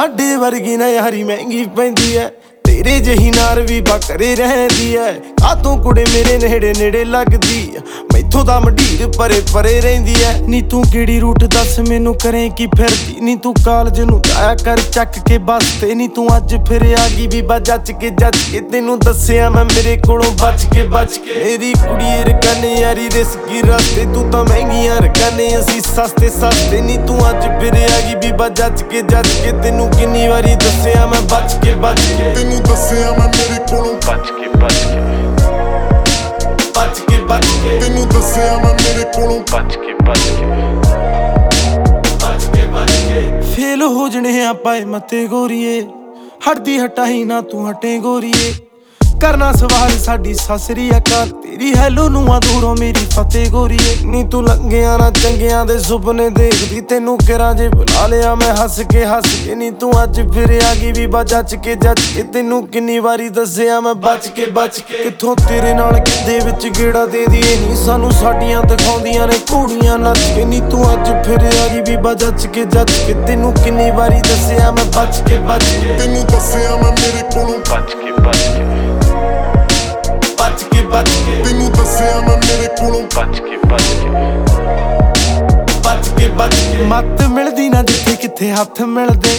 ਸਾਡੇ ਵਰਗੀ ਨਾ ਯਾਰੀ ਮਹਿੰਗੀ ਪੈਂਦੀ ਐ। ਤੇਰੇ ਜਹੀ ਨਾਰ ਵੀ ਬਕਰੇ ਰਹਿੰਦੀ ਐ। ਆ ਤੂੰ ਕੁੜੇ ਮੇਰੇ ਨੇੜੇ ਨੇੜੇ ਲੱਗਦੀ ਐ। ਮੈਥੋਂ ਤਾਂ ਮਢੀਰ ਪਰੇ ਪਰੇ ਰਹਿੰਦੀ ਐ। ਨੀ ਤੂੰ ਕਿਹੜੀ ਰੂਟ ਦੱਸ ਮੈਨੂੰ ਕਰੇ ਕੀ ਫਿਰਦੀ? ਨੀ ਤੂੰ ਕਾਲਜ ਨੂੰ ਜਾਇਆ ਕਰ ਚੱਕ ਕੇ ਬੱਸ ਤੇ। ਨੀ ਤੂੰ ਅੱਜ ਫਿਰ ਆ ਗਈ ਵੀ ਜੱਜ ਕੇ ਜੱਜ ਕੇ। ਤੈਨੂੰ ਦੱਸਿਆ ਮੈਂ ਮੇਰੇ ਕੋਲੋਂ ਬਚ ਕੇ ਬਚ ਕੇ। ਮੇਰੀ ਕੁੜੀ ਰਕਾਨੇ ਯਾਰੀ ਰਿਸਕੀ ਰਸਤੇ। ਤੂੰ ਤਾਂ ਮਹਿੰਗੀਆਂ ਰਕਾਨੇ ਅਸੀਂ ਸਸਤੇ ਸਸਤੇ। ਨੀ ਤੂੰ ਅੱਜ ਫਿਰ ਆ ਗਈ ਵੀ ਜੱਜ ਕੇ ਜੱਜ ਕੇ। ਤੈਨੂੰ ਕਿੰਨੀ ਵਾਰੀ ਦੱਸਿਆ ਮੈਂ ਬਚ ਕੇ ਬਚ ਕੇ। ਤੈਨੂੰ ਦੱਸਿਆ ਮੈਂ ਮੇਰੇ ਕੋਲੋਂ ਬਚ ਕੇ ਬਚ ਕੇ ਬਚ ਕੇ ਬਚ ਕੇ ਤੈਨੂੰ ਦੱਸਿਆ ਮੈਂ ਮੇਰੇ ਕੋਲੋਂ ਬਚ ਕੇ ਬਚ ਕੇ ਬਚ ਕੇ ਫੇਲ ਹੋ ਜਣੇ ਆਪਾਂ ਮੱਤੇ ਗੋਰੀਏ। ਹਟਦੀ ਹਟਾਈ ਨਾ ਤੂੰ ਹਟੇ ਗੋਰੀਏ। ਕਰਨਾ ਸਵਾਲ ਸਾਡੀ ਸਸਰੀ ਅਕਾਲ। ਤੇਰੀ ਹੈਲੋ ਨੂੰ ਆ ਦੂਰੋਂ ਮੇਰੀ ਫਤਿਹ ਗੋਰੀਏ ਨੀ ਤੂੰ ਲੰਗਿਆਂ ਨਾ ਚੰਗਿਆਂ ਦੇ ਸੁਪਨੇ ਦੇਖਦੀ। ਤੈਨੂੰ ਕਿਰਾਂ ਜੇ ਬੁਲਾ ਲਿਆ ਮੈਂ ਹੱਸ ਕੇ ਹੱਸ ਕੇ। ਨੀ ਤੂੰ ਅੱਜ ਫਿਰ ਆ ਗਈ ਵੀ ਬਚ ਕੇ ਜੱਜ ਕੇ। ਤੈਨੂੰ ਕਿੰਨੀ ਵਾਰੀ ਦੱਸਿਆ ਮੈਂ ਬਚ ਕੇ ਬਚ ਕੇ। ਕਿੱਥੋਂ ਤੇਰੇ ਨਾਲ ਕਿੱਦੇ ਵਿੱਚ ਗੇੜਾ ਦੇ ਦੀਏ ਨੀ ਸਾਨੂੰ ਸਾਡੀਆਂ ਦਿਖਾਉਂਦੀਆਂ ਨੇ ਘੋੜੀਆਂ ਨੱਚ ਕੇ। ਨੀ ਤੂੰ ਅੱਜ ਫਿਰ ਆ ਗਈ ਵੀ ਬਚ ਕੇ ਜੱਜ ਕੇ। ਤੈਨੂੰ ਕਿੰਨੀ ਵਾਰੀ ਦੱਸਿਆ ਮੈਂ ਬਚ ਕੇ ਬਚ ਕੇ। ਤੈਨੂੰ ਦੱਸਿਆ ਮੈਂ ਬਚ ਕੇ ਬਚ ਕੇ ਬਚ ਕੇ ਮੱਤ ਮਿਲਦੀ ਨਾ ਜਿੱਥੇ ਕਿੱਥੇ ਹੱਥ ਮਿਲਦੇ।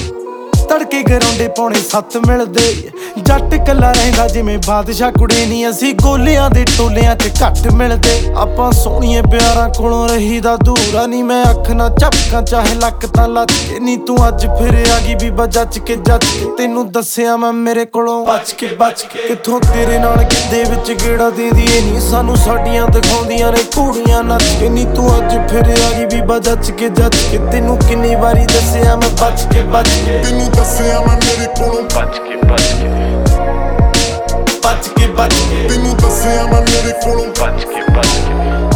ਤੜਕੇ ਗਰਾਉਂਡੇ ਪੌਣੇ ਸੱਤ ਮਿਲਦੇ। ਜੱਟ ਕੱਲਾ ਰਹਿੰਦਾ ਜਿਵੇਂ ਬਾਦਸ਼ਾਹ, ਕੁੜੇ ਨਹੀਂ ਅਸੀਂ। ਗੋਲਿਆਂ ਦੇ ਟੋਲਿਆਂ 'ਚ ਘੱਟ ਮਿਲਦੇ। ਆਪਾਂ ਸੋਹਣੀਏ ਪਿਆਰਾਂ ਕੋਲੋਂ ਰਹੀਦਾ ਦੂਰਾ। ਨਹੀਂ ਮੈਂ ਅੱਖ ਨਾ ਝਪਕਾਂ, ਚਾਹੇ ਲੱਕ ਤਾਂ ਲੱਚ ਕੇ। ਨਹੀਂ ਤੂੰ ਅੱਜ ਫਿਰ ਆ ਗਈ ਵੀ ਜੱਜ ਕੇ ਜੱਜ ਕੇ। ਤੈਨੂੰ ਦੱਸਿਆ ਮੈਂ ਮੇਰੇ ਕੋਲੋਂ। ਬਚ ਕੇ ਬਚ ਕੇ। ਕਿੱਥੋਂ ਤੇਰੇ ਨਾਲ ਕਿੱਦੇ ਵਿੱਚ ਗੇੜਾ ਦੇਦੀ ਦੀਏ ਨਹੀਂ ਸਾਨੂੰ ਸਾਡੀਆਂ ਦਿਖਾਉਂਦੀਆਂ ਨੇ ਘੋੜੀਆਂ ਨੱਚ ਕੇ। ਨਹੀਂ ਤੂੰ ਅੱਜ ਫਿਰ ਆ ਗਈ ਵੀ ਜੱਜ ਕੇ ਜੱਜ ਕੇ। ਤੈਨੂੰ ਕਿੰਨੀ ਵਾਰੀ ਦੱਸਿਆ ਮੈਂ ਬਚ ਕੇ ਬਚ ਕੇ। ਤੈਨੂੰ ਦੱਸਿਆ ਮੈਂ ਮੇਰੇ ਕੋਲੋਂ ਬਚ ਕੇ ਬਚ ਕੇ ਬਚ ਕੇ ਬਚ ਕੇ ਤੈਨੂੰ ਦੱਸਿਆ ਮੈਂ ਮੇਰੇ ਕੋਲੋਂ ਬਚ ਕੇ ਬਚ